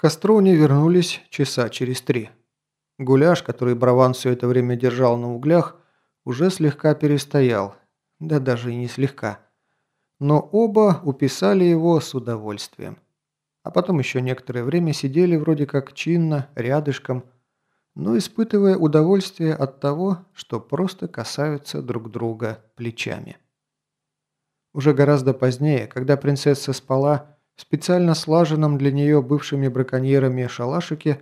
Костру они вернулись часа через три. Гуляш, который Браван все это время держал на углях, уже слегка перестоял. Да даже и не слегка. Но оба уписали его с удовольствием. А потом еще некоторое время сидели вроде как чинно, рядышком, но испытывая удовольствие от того, что просто касаются друг друга плечами. Уже гораздо позднее, когда принцесса спала, специально слаженном для нее бывшими браконьерами шалашике,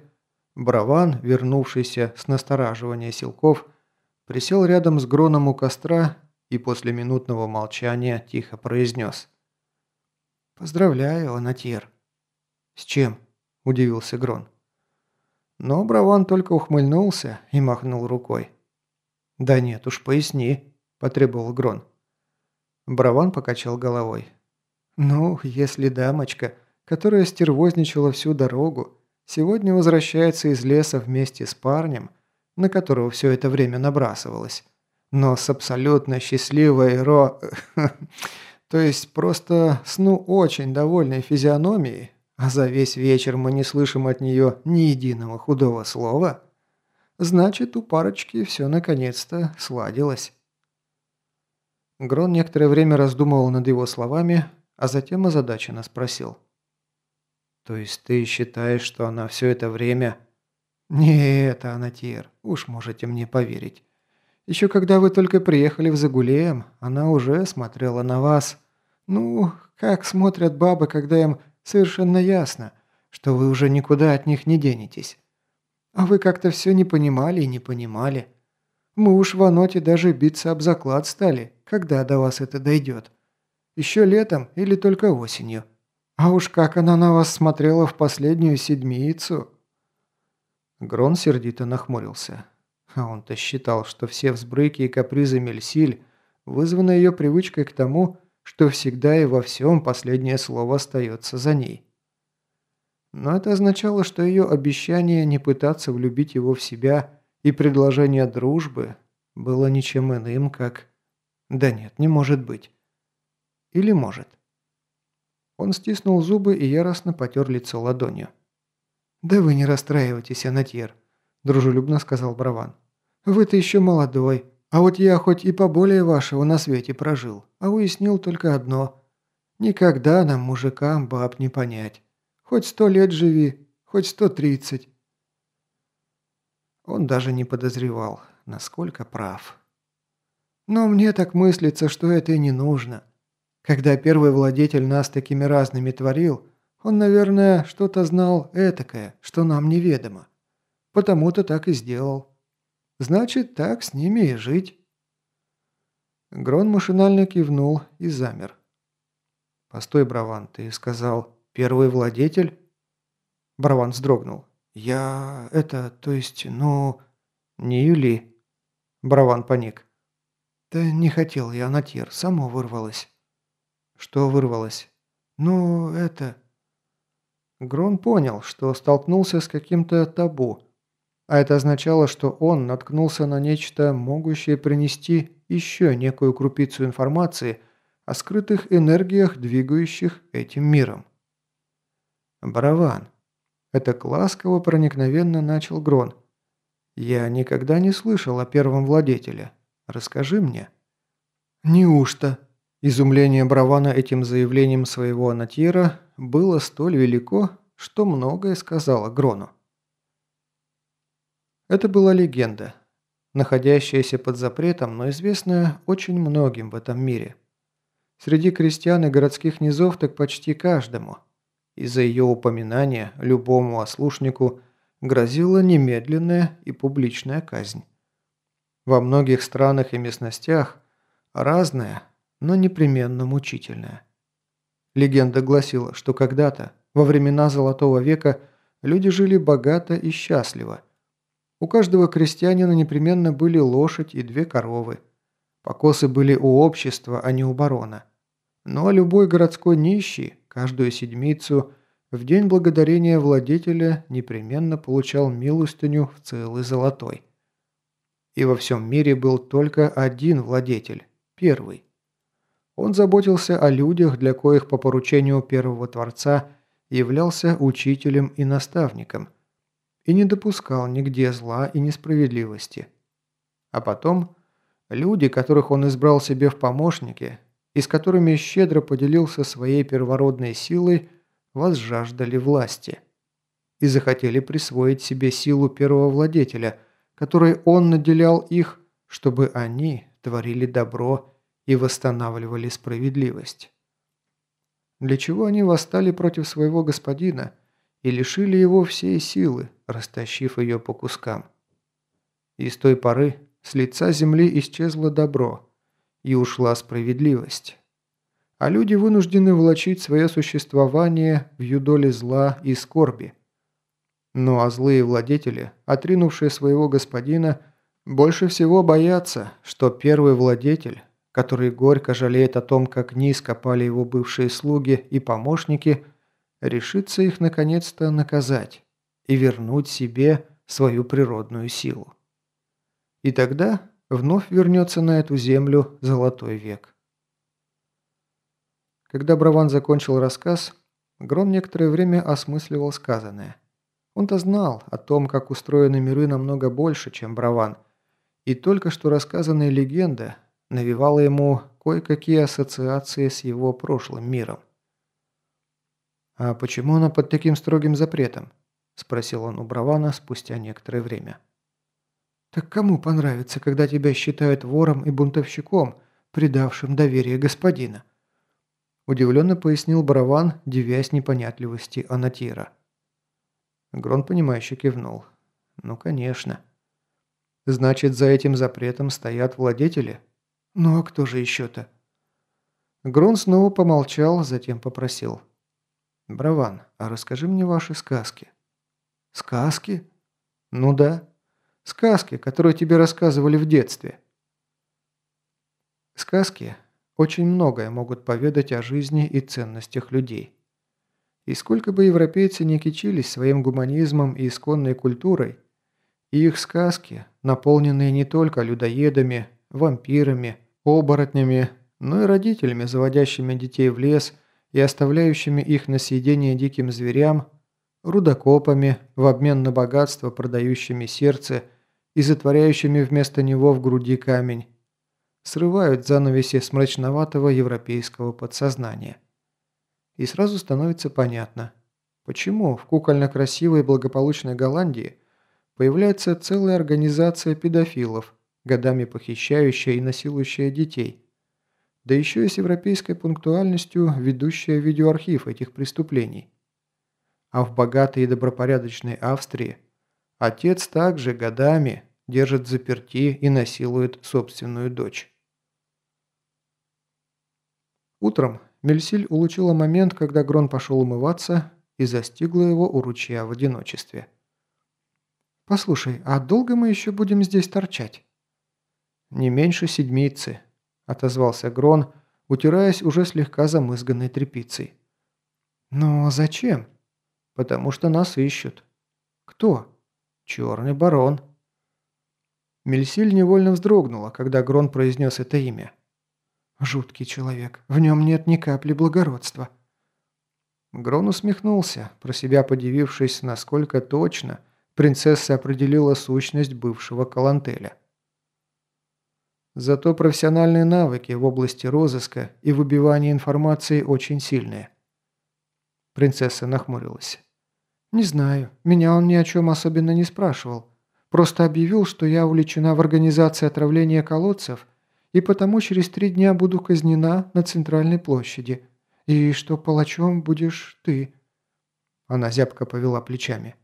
Браван, вернувшийся с настораживания силков, присел рядом с Гроном у костра и после минутного молчания тихо произнес. «Поздравляю, Анатир». «С чем?» – удивился Грон. Но Браван только ухмыльнулся и махнул рукой. «Да нет уж, поясни», – потребовал Грон. Браван покачал головой. «Ну, если дамочка, которая стервозничала всю дорогу, сегодня возвращается из леса вместе с парнем, на которого все это время набрасывалась, но с абсолютно счастливой ро... то есть просто с ну очень довольной физиономией, а за весь вечер мы не слышим от нее ни единого худого слова, значит, у парочки все наконец-то сладилось». Грон некоторое время раздумывал над его словами, а затем озадаченно спросил. «То есть ты считаешь, что она все это время...» «Не это, Анатир, уж можете мне поверить. Еще когда вы только приехали в Загулеем, она уже смотрела на вас. Ну, как смотрят бабы, когда им совершенно ясно, что вы уже никуда от них не денетесь. А вы как-то все не понимали и не понимали. Мы уж в Аноте даже биться об заклад стали, когда до вас это дойдет. Еще летом или только осенью. А уж как она на вас смотрела в последнюю седмицу!» Грон сердито нахмурился. А он-то считал, что все взбрыки и капризы Мельсиль вызваны ее привычкой к тому, что всегда и во всем последнее слово остается за ней. Но это означало, что ее обещание не пытаться влюбить его в себя и предложение дружбы было ничем иным, как... Да нет, не может быть. Или может. Он стиснул зубы и яростно потер лицо ладонью. «Да вы не расстраивайтесь, Анатьер», – дружелюбно сказал Браван. «Вы-то еще молодой, а вот я хоть и поболее вашего на свете прожил, а уяснил только одно. Никогда нам, мужикам, баб не понять. Хоть сто лет живи, хоть сто тридцать. Он даже не подозревал, насколько прав. Но мне так мыслится, что это и не нужно. Когда первый владетель нас такими разными творил, он, наверное, что-то знал этакое, что нам неведомо. Потому-то так и сделал. Значит, так с ними и жить. Грон машинально кивнул и замер. «Постой, Браван, ты сказал, первый владетель?» Браван вздрогнул. «Я... это... то есть... ну...» «Не Юли». Браван паник. «Да не хотел я, Натир, само вырвалось». «Что вырвалось?» «Ну, это...» Грон понял, что столкнулся с каким-то табу, а это означало, что он наткнулся на нечто, могущее принести еще некую крупицу информации о скрытых энергиях, двигающих этим миром. «Бараван», это ласково проникновенно начал Грон. «Я никогда не слышал о первом владетеле. Расскажи мне». «Неужто?» Изумление Бравана этим заявлением своего анатьера было столь велико, что многое сказала Грону. Это была легенда, находящаяся под запретом, но известная очень многим в этом мире. Среди крестьян и городских низов так почти каждому – из-за ее упоминания любому ослушнику грозила немедленная и публичная казнь. Во многих странах и местностях разная, но непременно мучительная. Легенда гласила, что когда-то, во времена Золотого века, люди жили богато и счастливо. У каждого крестьянина непременно были лошадь и две коровы. Покосы были у общества, а не у барона. Но любой городской нищий Каждую седмицу в день благодарения владетеля непременно получал милостыню в целый золотой. И во всем мире был только один владетель, первый. Он заботился о людях, для коих по поручению первого Творца являлся учителем и наставником и не допускал нигде зла и несправедливости. А потом люди, которых он избрал себе в помощники и с которыми щедро поделился своей первородной силой, возжаждали власти и захотели присвоить себе силу первого владетеля, которой он наделял их, чтобы они творили добро и восстанавливали справедливость. Для чего они восстали против своего господина и лишили его всей силы, растащив ее по кускам. И с той поры с лица земли исчезло добро, и ушла справедливость. А люди вынуждены влачить свое существование в юдоле зла и скорби. Ну а злые владетели, отринувшие своего господина, больше всего боятся, что первый владетель, который горько жалеет о том, как низко пали его бывшие слуги и помощники, решится их наконец-то наказать и вернуть себе свою природную силу. И тогда вновь вернется на эту землю золотой век. Когда Браван закончил рассказ, Грон некоторое время осмысливал сказанное. Он-то знал о том, как устроены миры намного больше, чем Браван, и только что рассказанная легенда навевала ему кое-какие ассоциации с его прошлым миром. «А почему она под таким строгим запретом?» – спросил он у Бравана спустя некоторое время. «Так кому понравится, когда тебя считают вором и бунтовщиком, предавшим доверие господина?» Удивленно пояснил Браван, девясь непонятливости Анатира. Грон, понимающе кивнул. «Ну, конечно». «Значит, за этим запретом стоят владетели?» «Ну, а кто же еще-то?» Грон снова помолчал, затем попросил. «Браван, а расскажи мне ваши сказки». «Сказки?» «Ну да. Сказки, которые тебе рассказывали в детстве. Сказки очень многое могут поведать о жизни и ценностях людей. И сколько бы европейцы не кичились своим гуманизмом и исконной культурой, их сказки, наполненные не только людоедами, вампирами, оборотнями, но и родителями, заводящими детей в лес и оставляющими их на съедение диким зверям, рудокопами, в обмен на богатство продающими сердце – и затворяющими вместо него в груди камень, срывают занавеси с мрачноватого европейского подсознания. И сразу становится понятно, почему в кукольно-красивой благополучной Голландии появляется целая организация педофилов, годами похищающая и насилующая детей, да еще и с европейской пунктуальностью ведущая видеоархив этих преступлений. А в богатой и добропорядочной Австрии отец также годами держит заперти и насилует собственную дочь. Утром Мельсиль улучила момент, когда Грон пошел умываться и застигла его у ручья в одиночестве. «Послушай, а долго мы еще будем здесь торчать?» «Не меньше седмицы», – отозвался Грон, утираясь уже слегка замызганной тряпицей. «Но зачем?» «Потому что нас ищут». «Кто?» «Черный барон». Мельсиль невольно вздрогнула, когда Грон произнес это имя. «Жуткий человек. В нем нет ни капли благородства». Грон усмехнулся, про себя подивившись, насколько точно принцесса определила сущность бывшего Калантеля. Зато профессиональные навыки в области розыска и выбивания информации очень сильные. Принцесса нахмурилась. «Не знаю. Меня он ни о чем особенно не спрашивал. Просто объявил, что я увлечена в организации отравления колодцев, и потому через три дня буду казнена на центральной площади, и что палачом будешь ты». Она зябко повела плечами.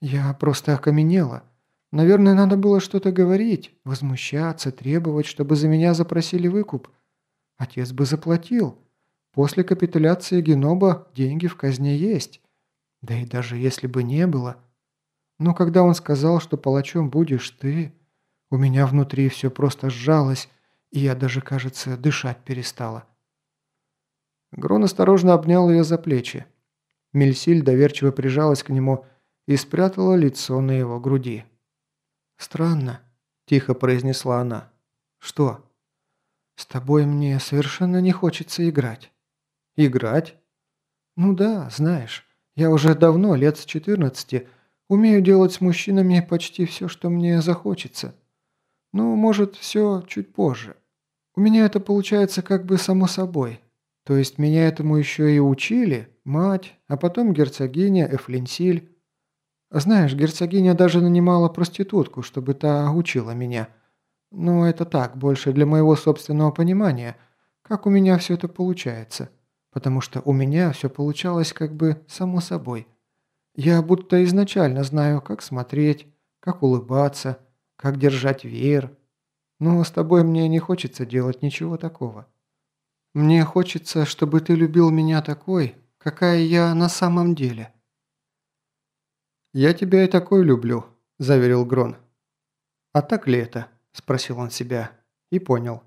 «Я просто окаменела. Наверное, надо было что-то говорить, возмущаться, требовать, чтобы за меня запросили выкуп. Отец бы заплатил. После капитуляции Геноба деньги в казне есть. Да и даже если бы не было, но когда он сказал, что палачом будешь ты, у меня внутри все просто сжалось, и я даже, кажется, дышать перестала. Грон осторожно обнял ее за плечи. Мельсиль доверчиво прижалась к нему и спрятала лицо на его груди. «Странно», – тихо произнесла она. «Что?» «С тобой мне совершенно не хочется играть». «Играть?» «Ну да, знаешь, Я уже давно, лет с 14, умею делать с мужчинами почти все, что мне захочется. Ну, может, все чуть позже. У меня это получается как бы само собой. То есть меня этому еще и учили, мать, а потом герцогиня Эфлинсиль. Знаешь, герцогиня даже нанимала проститутку, чтобы та учила меня. Но это так, больше для моего собственного понимания, как у меня все это получается. Потому что у меня все получалось как бы само собой. Я будто изначально знаю, как смотреть, как улыбаться, как держать веер. Но с тобой мне не хочется делать ничего такого. Мне хочется, чтобы ты любил меня такой, какая я на самом деле». «Я тебя и такой люблю», – заверил Грон. «А так ли это?» – спросил он себя. И понял.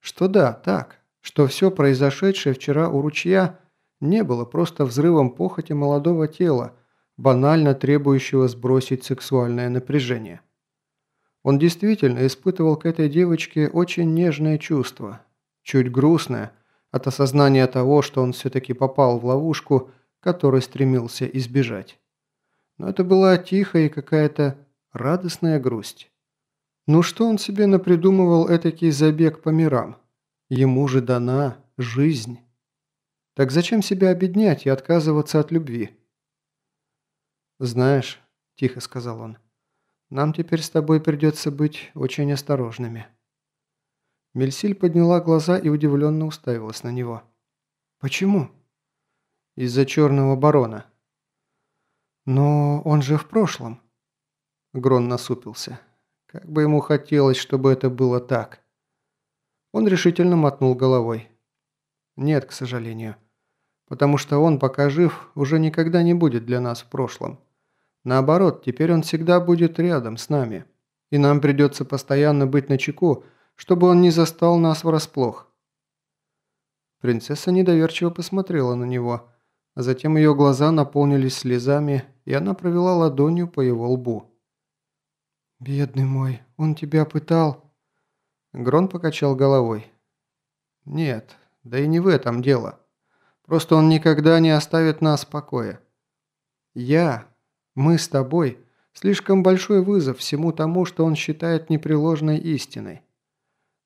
Что да, так. Что все произошедшее вчера у ручья не было просто взрывом похоти молодого тела, банально требующего сбросить сексуальное напряжение. Он действительно испытывал к этой девочке очень нежное чувство, чуть грустное от осознания того, что он все-таки попал в ловушку, которой стремился избежать но это была тихая и какая-то радостная грусть. Ну что он себе напридумывал этакий забег по мирам? Ему же дана жизнь. Так зачем себя обеднять и отказываться от любви? «Знаешь», – тихо сказал он, – «нам теперь с тобой придется быть очень осторожными». Мельсиль подняла глаза и удивленно уставилась на него. «Почему?» «Из-за черного барона», «Но он же в прошлом». Грон насупился. Как бы ему хотелось, чтобы это было так. Он решительно мотнул головой. «Нет, к сожалению. Потому что он, пока жив, уже никогда не будет для нас в прошлом. Наоборот, теперь он всегда будет рядом с нами. И нам придется постоянно быть начеку, чтобы он не застал нас врасплох». Принцесса недоверчиво посмотрела на него – а затем ее глаза наполнились слезами, и она провела ладонью по его лбу. «Бедный мой, он тебя пытал?» Грон покачал головой. «Нет, да и не в этом дело. Просто он никогда не оставит нас в покое. Я, мы с тобой, слишком большой вызов всему тому, что он считает непреложной истиной.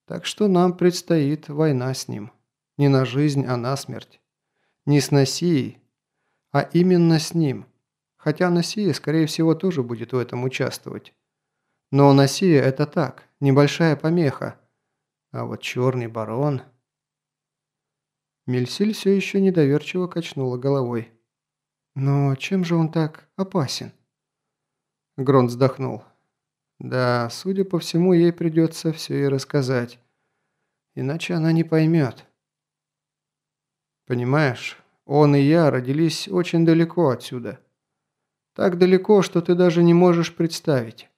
Так что нам предстоит война с ним. Не на жизнь, а на смерть. Не с Носией, а именно с ним. Хотя Носия, скорее всего, тоже будет в этом участвовать. Но Носия – это так, небольшая помеха. А вот Черный Барон... Мельсиль все еще недоверчиво качнула головой. «Но чем же он так опасен?» Грон вздохнул. «Да, судя по всему, ей придется все ей рассказать. Иначе она не поймет». «Понимаешь, он и я родились очень далеко отсюда. Так далеко, что ты даже не можешь представить.